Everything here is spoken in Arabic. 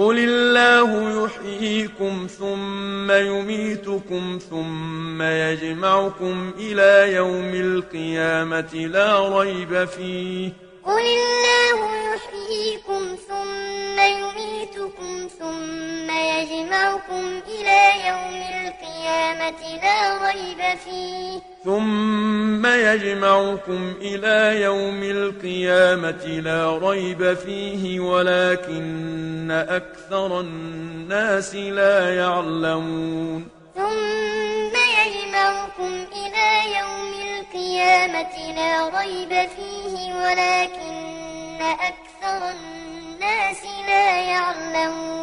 قل الله يحييكم ثم يميتكم ثم يجمعكم إلى يوم القيامة لا ريب فيه. قل الله يحييكم ثم يميتكم ثم يجمعكم إلى يوم القيامة لا ريب فيه. ثم يجمعكم إلى يوم القيامة لا ريب فيه ولكن أكثر الناس لا يعلمون. ثم يجمعكم إلى يوم القيامة لا ريب فيه ولكن أكثر الناس لا يعلمون.